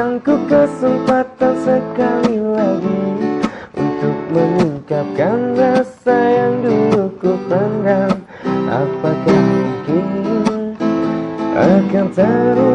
berikanku kesempatan sekali lagi Untuk mengungkapkan rasa yang dulu ku pendam Apakah mungkin akan terus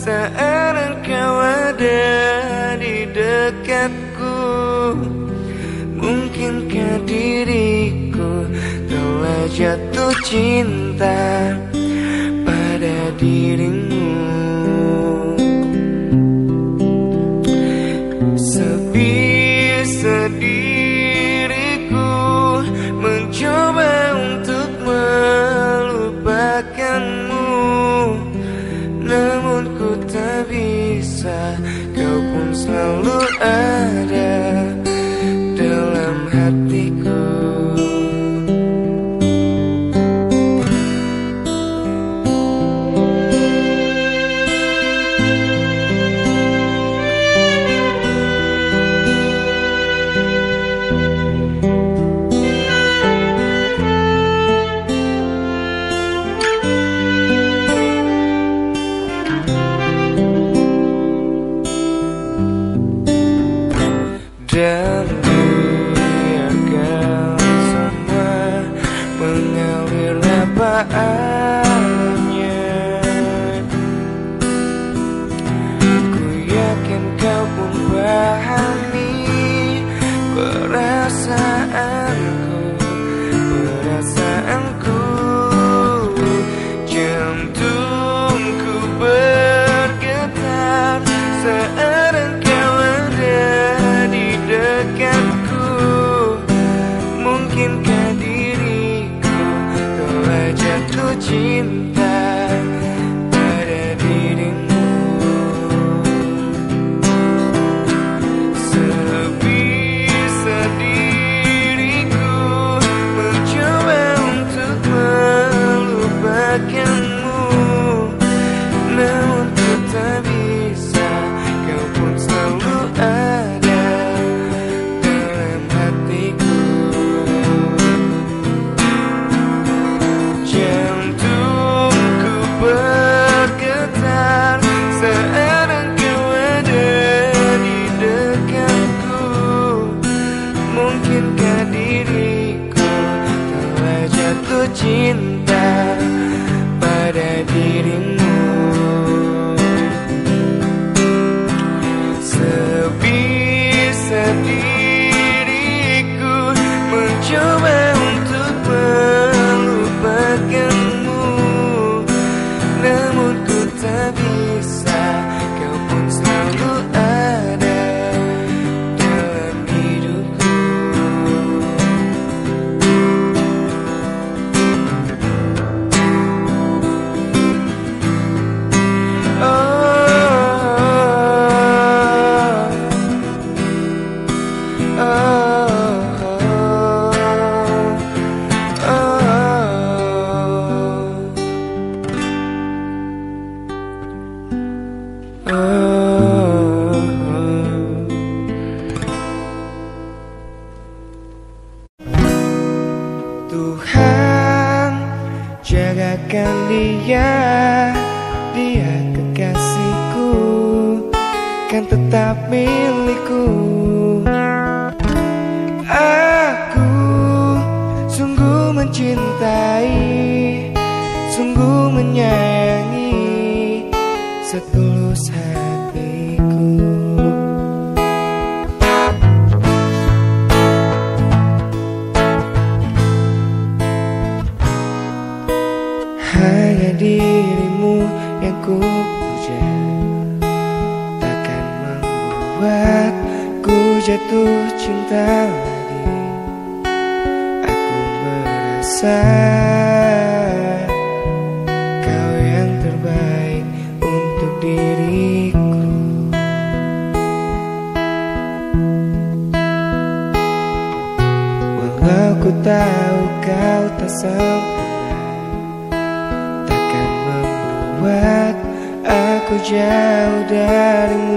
Saat kau ada di dekatku Mungkinkah diriku telah jatuh cinta Pada dirimu? earth. dari akan sana mengalir lapaan dia Dia kekasihku Kan tetap milikku. jatuh cinta lagi. Aku merasa Kau yang terbaik untuk diriku. Walau ku tahu kau tak sempurna Takkan membuat aku jauh darimu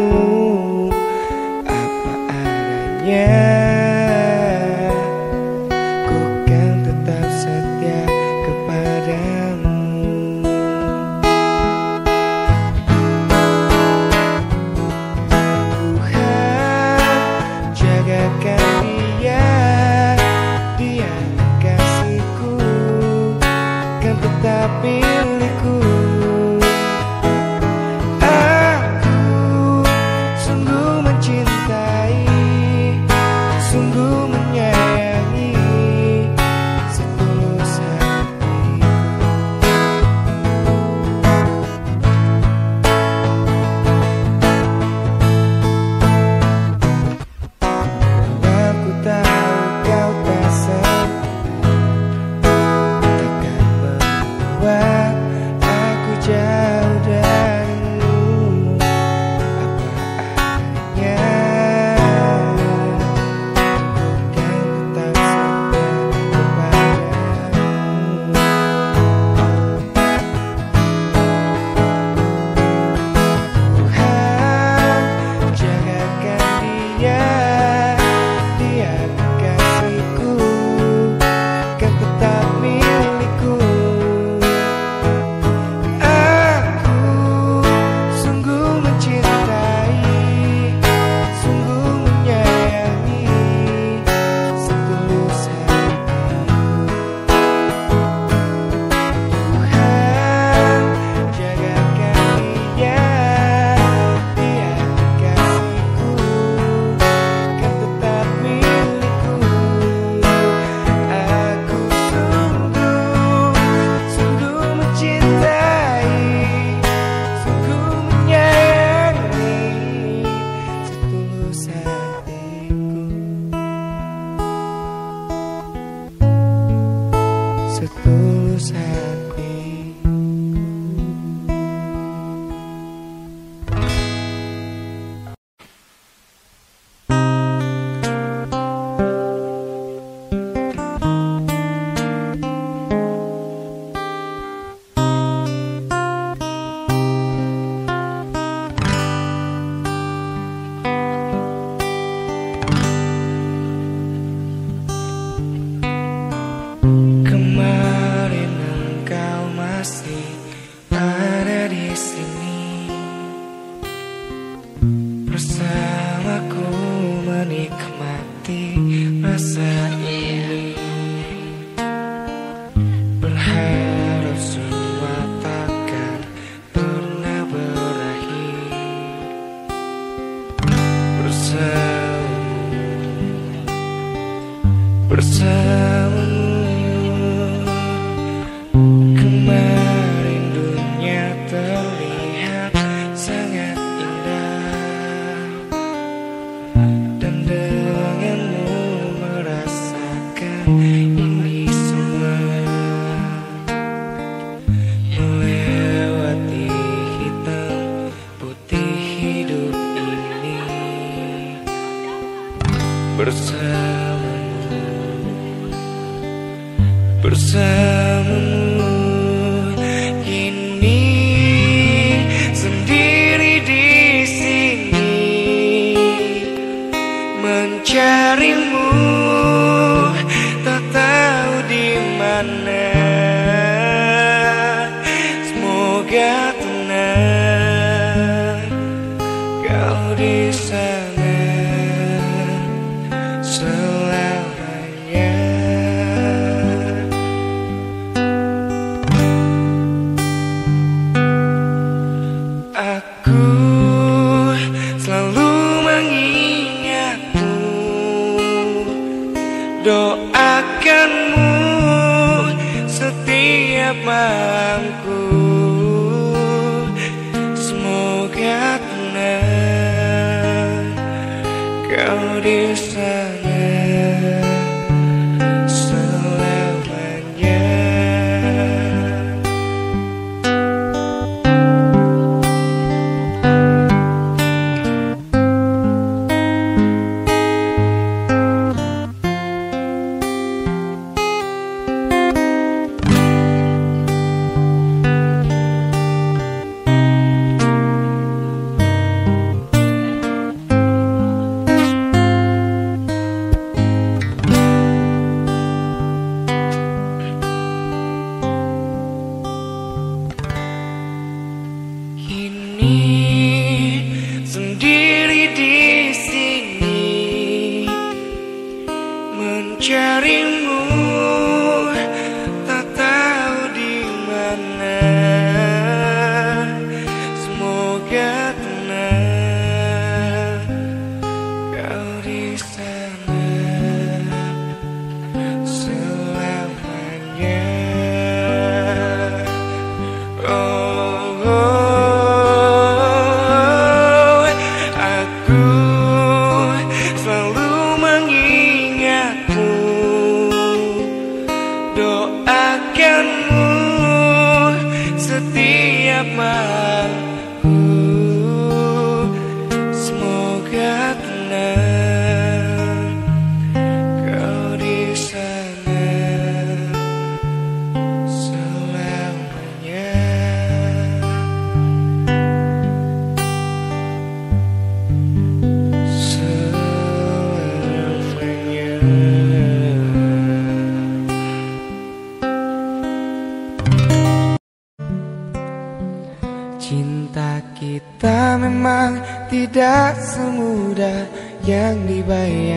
setulus hati doakanmu setiap malamku.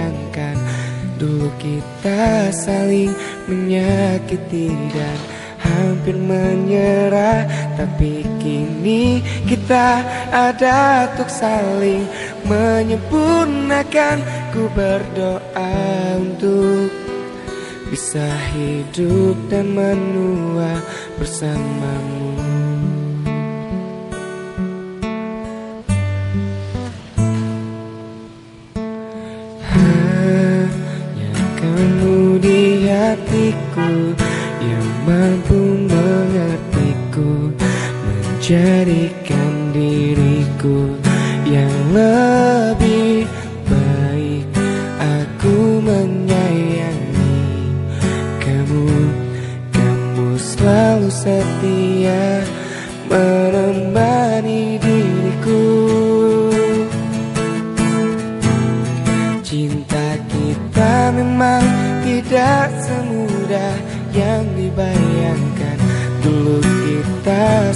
bayangkan Dulu kita saling menyakiti dan hampir menyerah. Tapi kini kita ada untuk saling menyempurnakan. Ku berdoa untuk bisa hidup dan menua bersamamu. yang mampu mengertiku menjadi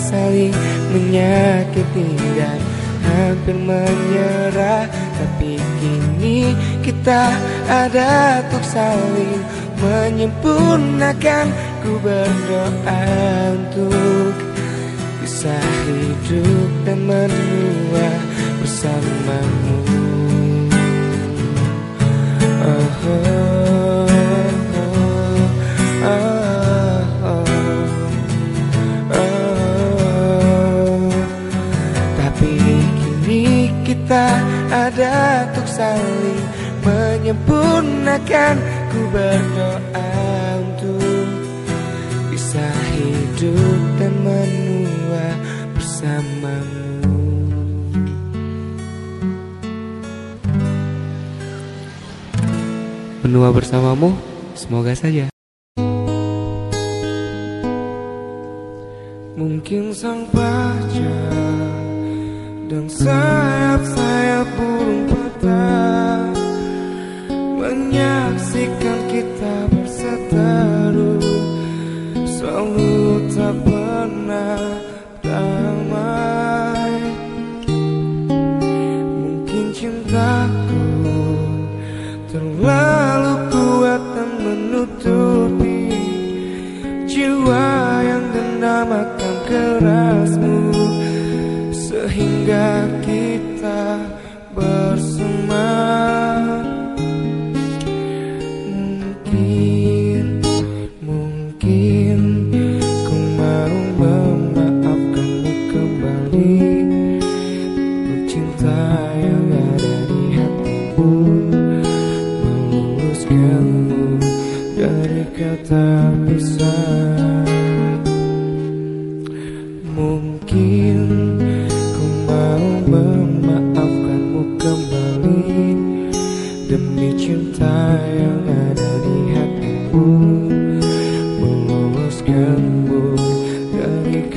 saling menyakiti dan hampir menyerah. Tapi kini kita ada untuk saling menyempurnakan. Ku berdoa untuk bisa hidup dan menua bersamamu. Oh, oh. kita ada untuk saling menyempurnakan. Ku berdoa untuk bisa hidup dan menua bersamamu. Menua bersamamu, semoga saja. Mungkin sang dan sayap-sayap burung patah.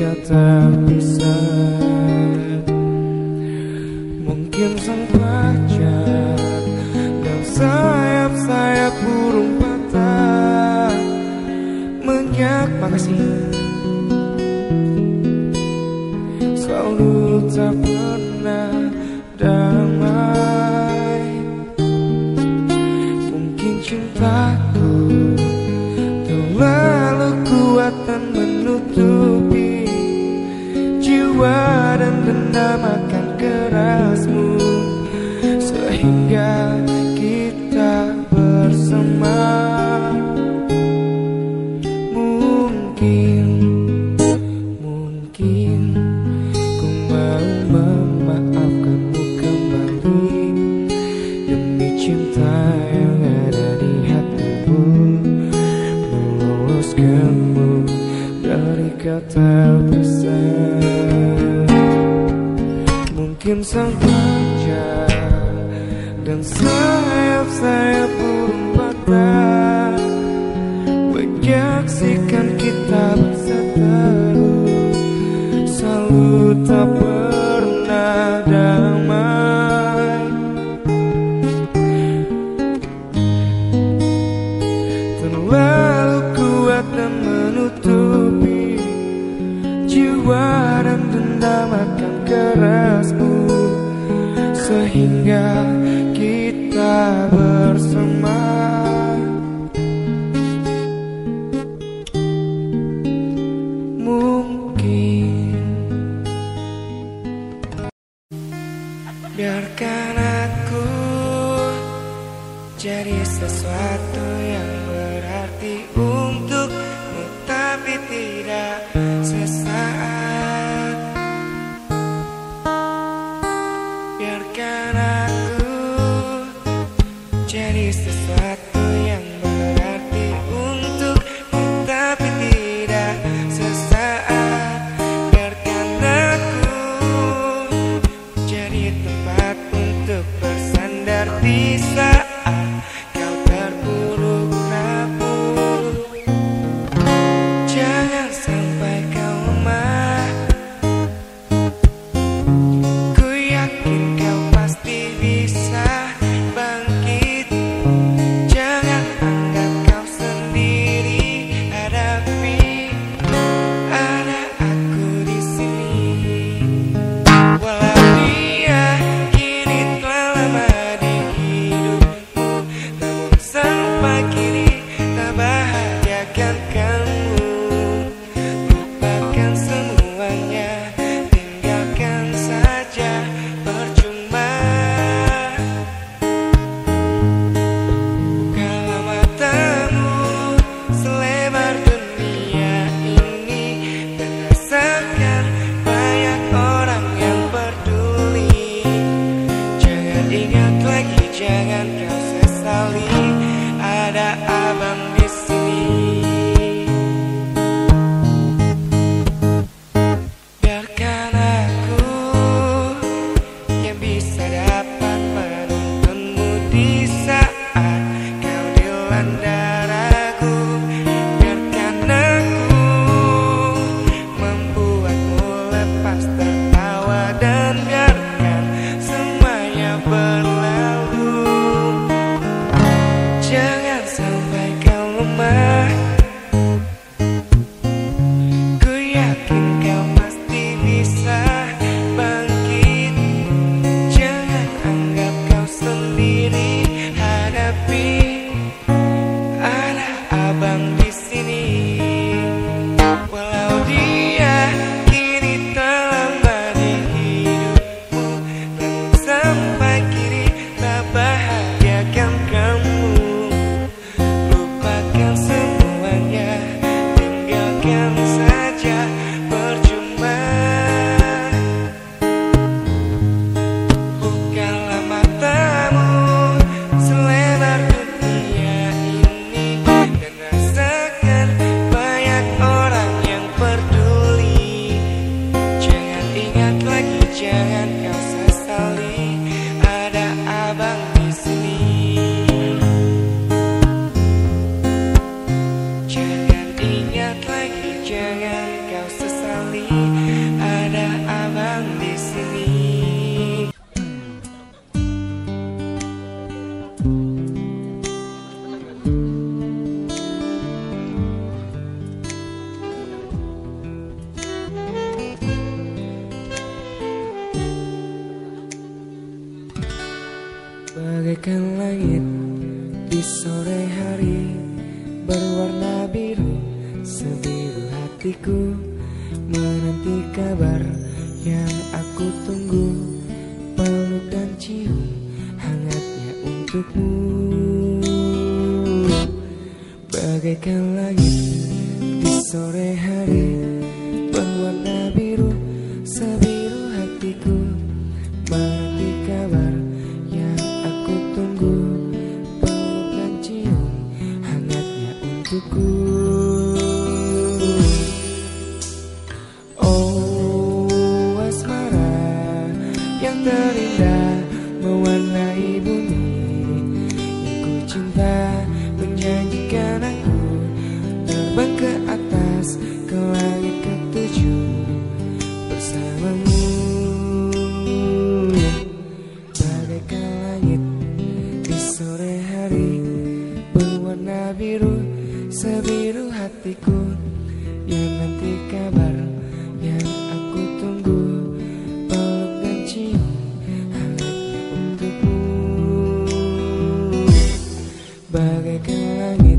kata bisa Mungkin sang sun. aku tunggu Peluk dan cium hangatnya untukmu. Bagaikan langit di sore hari. balikan lagi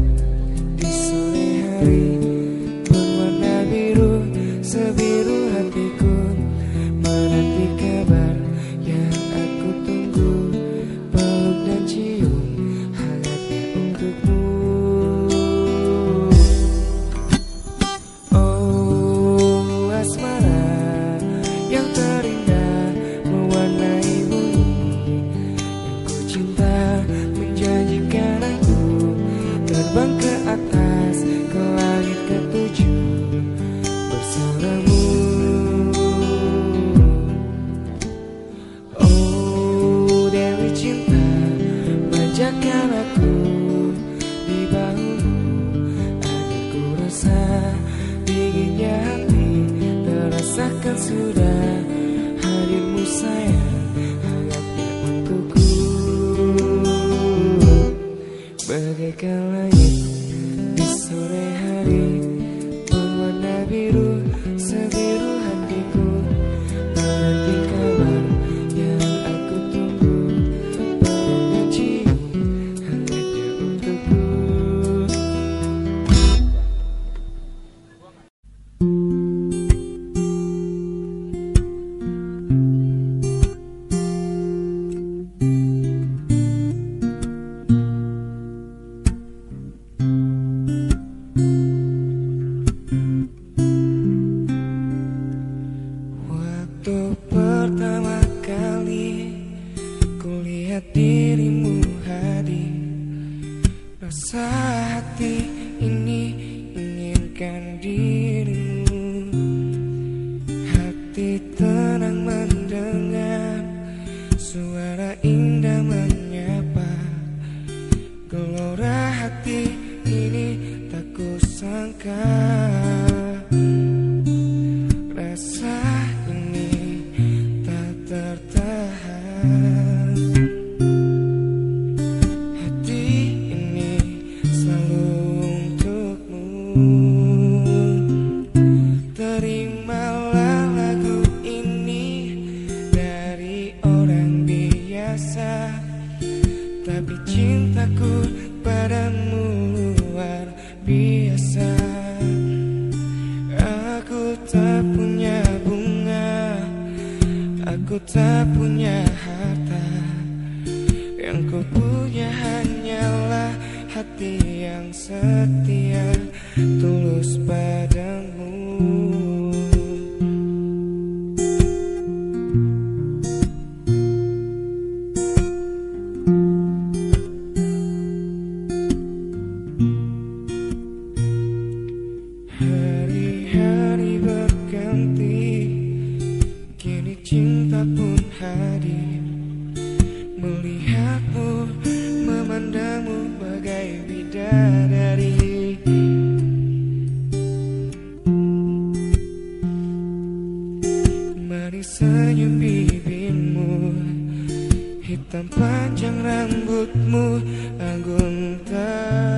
senyum bibirmu Hitam panjang rambutmu Agung terikat